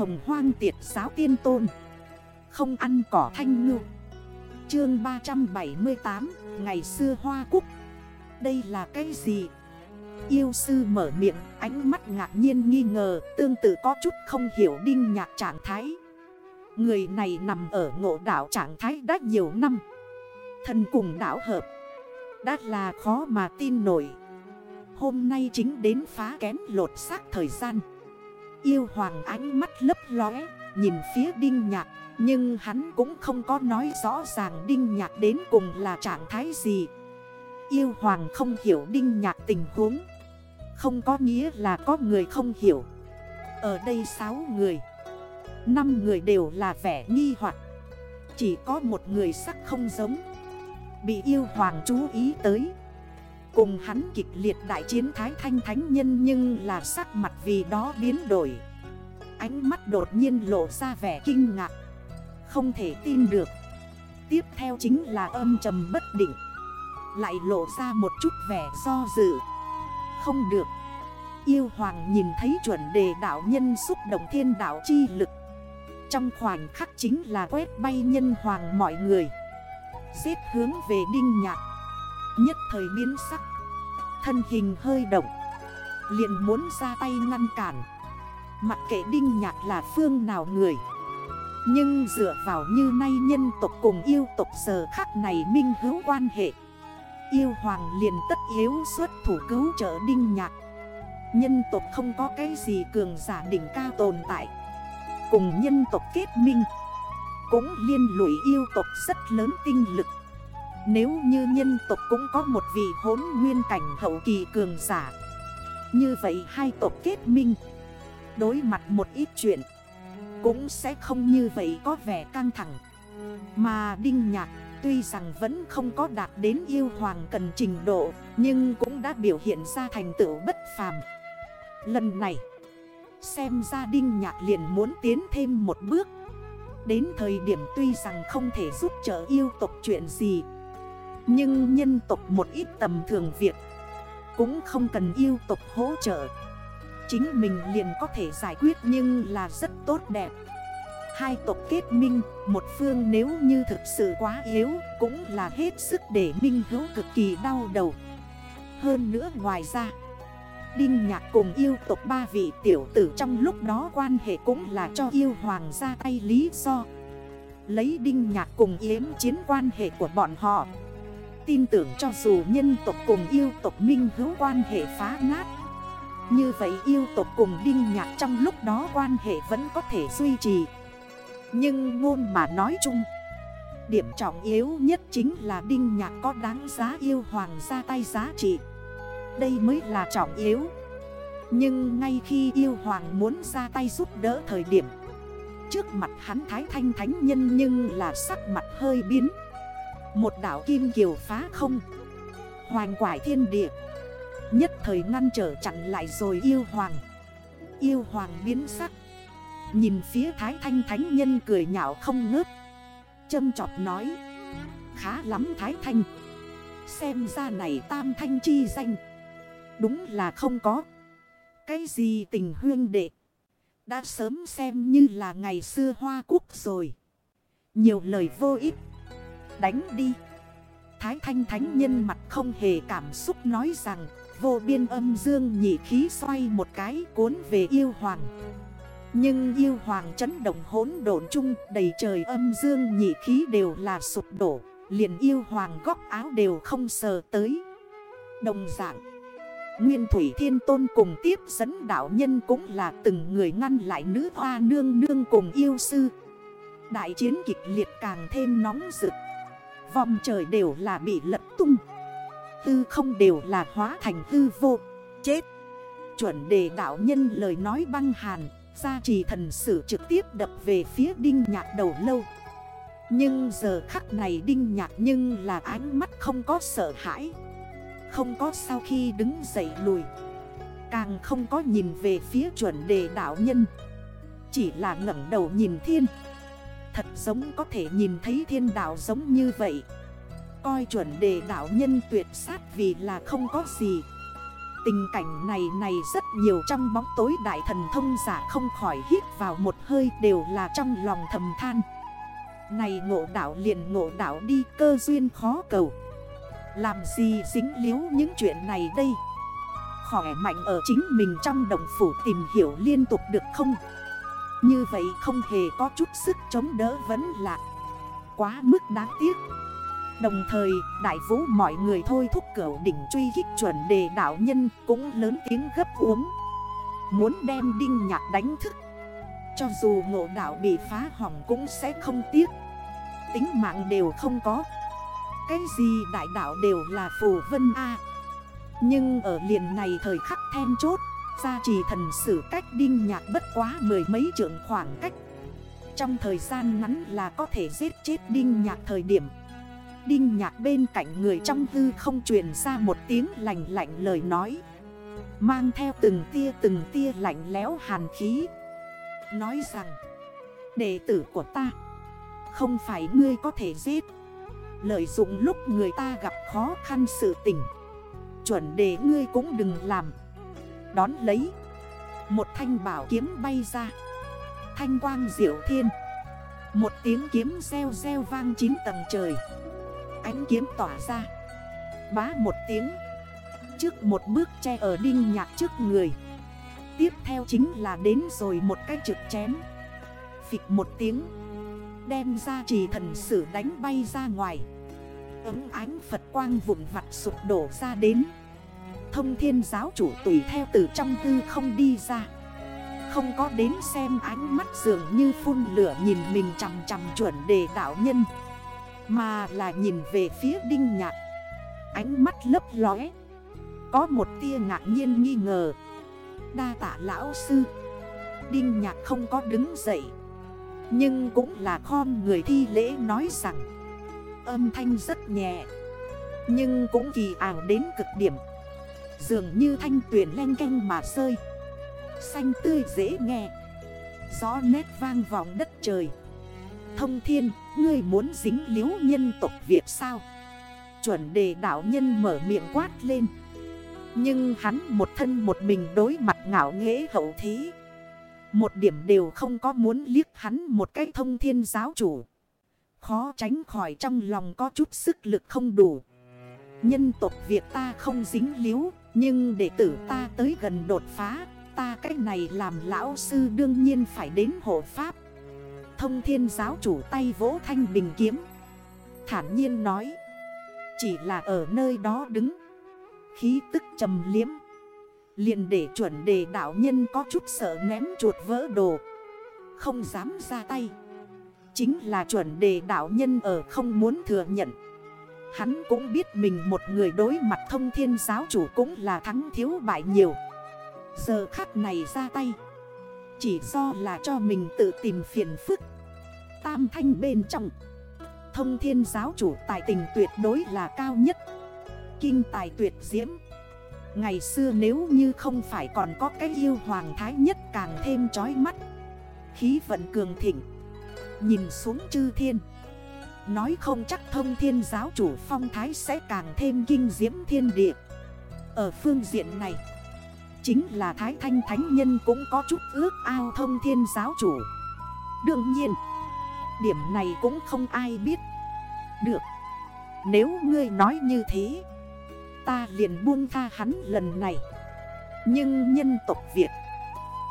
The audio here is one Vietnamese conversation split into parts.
hồng hoang tiệt giáo tiên tôn. Không ăn cỏ thanh ngư. Chương 378 Ngày xưa hoa cúc Đây là cái gì? Yêu sư mở miệng, Ánh mắt ngạc nhiên nghi ngờ, Tương tự có chút không hiểu đinh nhạc trạng thái. Người này nằm ở ngộ đảo trạng thái đã nhiều năm. Thần cùng đảo hợp. Đã là khó mà tin nổi. Hôm nay chính đến phá kén lột xác thời gian. Yêu hoàng ánh mắt lấp lóe, Nhìn phía đinh nhạc, Nhưng hắn cũng không có nói rõ ràng đinh nhạc đến cùng là trạng thái gì. Yêu hoàng không hiểu đinh nhạc tình huống, Không có nghĩa là có người không hiểu. Ở đây 6 người, năm người đều là vẻ nghi hoặc. Chỉ có một người sắc không giống. Bị yêu hoàng chú ý tới Cùng hắn kịch liệt đại chiến thái thanh thánh nhân Nhưng là sắc mặt vì đó biến đổi. Ánh mắt đột nhiên lộ ra vẻ kinh ngạc. Không thể tin được. Tiếp theo chính là âm trầm bất định. Lại lộ ra một chút vẻ do dự. Không được. Yêu hoàng nhìn thấy chuẩn đề đạo nhân xúc động thiên đạo chi lực. Trong khoảnh khắc chính là quét bay nhân hoàng mọi người. Xếp hướng về đinh nhạc. Nhất thời biến sắc. Thân hình hơi động. Liền muốn ra tay ngăn cản. Mặc kệ đinh nhạc là phương nào người. Nhưng dựa vào như nay nhân tộc cùng yêu tộc giờ khắc này minh hữu quan hệ. Yêu hoàng liền tất yếu xuất thủ cứu trợ đinh nhạc. Nhân tộc không có cái gì cường giả đỉnh cao tồn tại. Cùng nhân tộc kết minh. Cũng liên lụy yêu tộc rất lớn tinh lực. Nếu như nhân tộc cũng có một vị hốn nguyên cảnh hậu kỳ cường giả, Như vậy hai tộc kết minh, Đối mặt một ít chuyện, Cũng sẽ không như vậy có vẻ căng thẳng. Mà Đinh Nhạc tuy rằng vẫn không có đạt đến yêu hoàng cần trình độ, Nhưng cũng đã biểu hiện ra thành tựu bất phàm. Lần này, Xem ra Đinh Nhạc liền muốn tiến thêm một bước. Đến thời điểm tuy rằng không thể giúp trợ yêu tộc chuyện gì nhưng nhân tộc một ít tầm thường việc Cũng không cần yêu tộc hỗ trợ. Chính mình liền có thể giải quyết nhưng là rất tốt đẹp. Hai tộc kết minh, một phương nếu như thực sự quá yếu Cũng là hết sức để minh hữu cực kỳ đau đầu. Hơn nữa ngoài ra Đinh nhạc cùng yêu tộc ba vị tiểu tử trong lúc đó quan hệ cũng là cho yêu hoàng ra tay lý do. Lấy đinh nhạc cùng yếm chiến quan hệ của bọn họ Tin tưởng cho dù nhân tộc cùng yêu tộc minh hữu quan hệ phá nát. Như vậy yêu tộc cùng đinh nhạc trong lúc đó quan hệ vẫn có thể duy trì. Nhưng ngôn mà nói chung, Điểm trọng yếu nhất chính là đinh nhạc có đáng giá yêu hoàng ra tay giá trị. Đây mới là trọng yếu. Nhưng ngay khi yêu hoàng muốn ra tay giúp đỡ thời điểm, Trước mặt hắn thái thanh thánh nhân nhưng là sắc mặt hơi biến. Một đảo kim kiều phá không Hoàng quải thiên địa Nhất thời ngăn trở chặn lại rồi yêu hoàng Yêu hoàng biến sắc Nhìn phía thái thanh thánh nhân cười nhạo không ngớt Châm chọc nói Khá lắm thái thanh Xem ra này tam thanh chi danh Đúng là không có. Cái gì tình huyên đệ. Đã sớm xem như là ngày xưa hoa quốc rồi. Nhiều lời vô ích. Đánh đi. Thái thanh thánh nhân mặt không hề cảm xúc nói rằng, Vô biên âm dương nhị khí xoay một cái cuốn về yêu hoàng Nhưng yêu hoàng chấn động hốn độn chung, đầy trời âm dương nhị khí đều là sụp đổ, Liền yêu hoàng góc áo đều không sờ tới Đồng dạng, Nguyên Thủy Thiên Tôn cùng tiếp dẫn đạo nhân cũng là từng người ngăn lại nữ hoa nương nương cùng yêu sư. Đại chiến kịch liệt càng thêm nóng rực. Vòng trời đều là bị lật tung. Tư không đều là hóa thành tư vô. Chết. Chuẩn đề đạo nhân lời nói băng hàn. Gia trì thần sử trực tiếp đập về phía đinh nhạc đầu lâu. Nhưng giờ khắc này đinh nhạc nhưng là ánh mắt không có sợ hãi. Không có sau khi đứng dậy lùi Càng không có nhìn về phía chuẩn đề đạo nhân Chỉ là ngẩn đầu nhìn thiên Thật giống có thể nhìn thấy thiên đạo giống như vậy Coi chuẩn đề đạo nhân tuyệt sát vì là không có gì Tình cảnh này này rất nhiều trong bóng tối đại thần thông giả không khỏi hít vào một hơi đều là trong lòng thầm than. Này ngộ đảo liền ngộ đảo đi, cơ duyên khó cầu. Làm gì dính liếu những chuyện này đây? Khỏe mạnh ở chính mình trong đồng phủ tìm hiểu liên tục được không? Như vậy không hề có chút sức chống đỡ vẫn là quá mức đáng tiếc. Đồng thời, đại vũ mọi người thôi thúc cửu đỉnh truy kích chuẩn đề đảo nhân cũng lớn tiếng gấp uống. Muốn đem đinh nhạc đánh thức. Cho dù ngộ đảo bị phá hỏng cũng sẽ không tiếc. Tính mạng đều không có. Cái gì đại đảo đều là phù vân A. Nhưng ở liền này thời khắc then chốt, gia trì thần sử cách đinh nhạc bất quá mười mấy trượng khoảng cách. Trong thời gian ngắn là có thể giết chết đinh nhạc thời điểm. Đinh nhạc bên cạnh người trong hư không truyền ra một tiếng lạnh lạnh lời nói. Mang theo từng tia từng tia lạnh lẽo hàn khí. Nói rằng, Đệ tử của ta, Không phải ngươi có thể giết. Lợi dụng lúc người ta gặp khó khăn sự tình, Chuẩn đề ngươi cũng đừng làm. Đón lấy. Một thanh bảo kiếm bay ra. Thanh quang diệu thiên. Một tiếng kiếm reo reo vang chín tầng trời. Ánh kiếm tỏa ra. Bá một tiếng. Trước một bước che ở đinh nhạc trước người. Tiếp theo chính là đến rồi một cái trực chém Phịch một tiếng. Đem ra trì thần sử đánh bay ra ngoài. Ấm ánh Phật quang vụn vặt sụp đổ ra đến. Thông thiên giáo chủ tùy theo từ trong tư không đi ra. Không có đến xem ánh mắt dường như phun lửa nhìn mình chằm chằm chuẩn đề đạo nhân, mà là nhìn về phía đinh nhạc. Ánh mắt lấp lóe, Có một tia ngạc nhiên nghi ngờ. Đa tạ lão sư. Đinh nhạc không có đứng dậy, Nhưng cũng là khom người thi lễ nói rằng, Âm thanh rất nhẹ, Nhưng cũng kỳ ảo đến cực điểm. Dường như thanh tuyển len canh mà rơi Xanh tươi dễ nghe Gió nét vang vọng đất trời Thông thiên, ngươi muốn dính liếu nhân tộc Việt sao? Chuẩn đề đạo nhân mở miệng quát lên. Nhưng hắn một thân một mình đối mặt ngạo nghễ hậu thí, Một điểm đều không có muốn liếc hắn một cái thông thiên giáo chủ. Khó tránh khỏi trong lòng có chút sức lực không đủ. Nhân tộc Việt ta không dính líu nhưng đệ tử ta tới gần đột phá, ta cách này làm lão sư đương nhiên phải đến hộ pháp. Thông thiên giáo chủ tay vỗ thanh bình kiếm. Thản nhiên nói Chỉ là ở nơi đó đứng. Khí tức trầm liếm. Liền để chuẩn đề đạo nhân có chút sợ ném chuột vỡ đồ. Không dám ra tay. Chính là chuẩn đề đạo nhân ở không muốn thừa nhận. Hắn cũng biết mình một người đối mặt thông thiên giáo chủ cũng là thắng thiếu bại nhiều. Giờ khắc này ra tay. Chỉ do là cho mình tự tìm phiền phức. Tam thanh bên trong. Thông thiên giáo chủ tài tình tuyệt đối là cao nhất. Kinh tài tuyệt diễm. Ngày xưa nếu như không phải còn có cái yêu hoàng thái nhất càng thêm chói mắt. Khí vận cường thịnh. Nhìn xuống chư thiên. Nói không chắc thông thiên giáo chủ phong thái sẽ càng thêm kinh diễm thiên địa. Ở phương diện này, Chính là Thái Thanh Thánh Nhân cũng có chút ước ao thông thiên giáo chủ. Đương nhiên, Điểm này cũng không ai biết. Được, Nếu ngươi nói như thế, Ta liền buông tha hắn lần này. Nhưng nhân tộc Việt,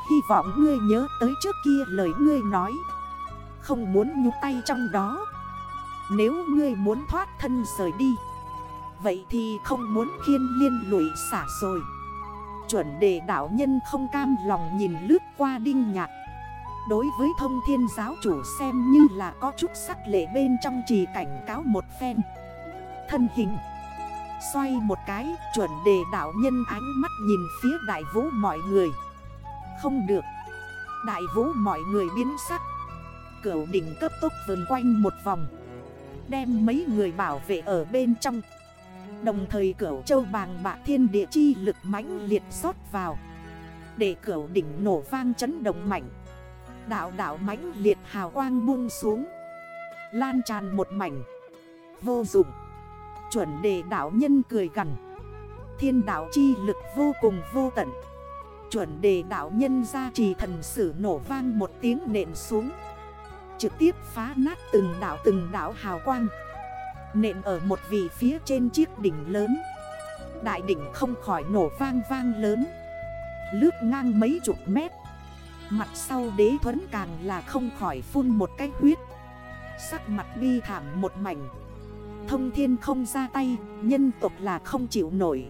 Hy vọng ngươi nhớ tới trước kia lời ngươi nói. Không muốn nhúc tay trong đó. Nếu ngươi muốn thoát thân rời đi, Vậy thì không muốn khiên liên lụy xả rồi. Chuẩn đề đạo nhân không cam lòng nhìn lướt qua đinh nhạc. Đối với thông thiên giáo chủ xem như là có chút sắc lệ bên trong trì cảnh cáo một phen. Thân hình, Xoay một cái, chuẩn đề đạo nhân ánh mắt nhìn phía đại vũ mọi người. Không được. Đại vũ mọi người biến sắc. Cửu đỉnh cấp tốc vườn quanh một vòng. Đem mấy người bảo vệ ở bên trong. Đồng thời cửu châu bàng bạc thiên địa chi lực mãnh liệt rót vào. Để cửu đỉnh nổ vang chấn động mạnh. Đạo đạo mãnh liệt hào quang buông xuống. Lan tràn một mảnh. Vô dụng. Chuẩn đề đạo nhân cười gần Thiên đạo chi lực vô cùng vô tận. Chuẩn đề đạo nhân ra trì thần sử nổ vang một tiếng nện xuống. Trực tiếp phá nát từng đảo từng đảo hào quang. Nện ở một vị phía trên chiếc đỉnh lớn. Đại đỉnh không khỏi nổ vang vang lớn. Lướt ngang mấy chục mét. Mặt sau đế thuẫn càng là không khỏi phun một cái huyết. Sắc mặt bi thảm một mảnh. Thông thiên không ra tay, Nhân tộc là không chịu nổi.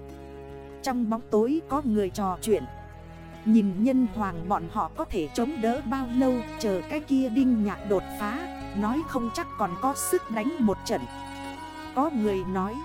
Trong bóng tối có người trò chuyện. Nhìn nhân hoàng bọn họ có thể chống đỡ bao lâu, Chờ cái kia đinh nhạc đột phá, Nói không chắc còn có sức đánh một trận. Có người nói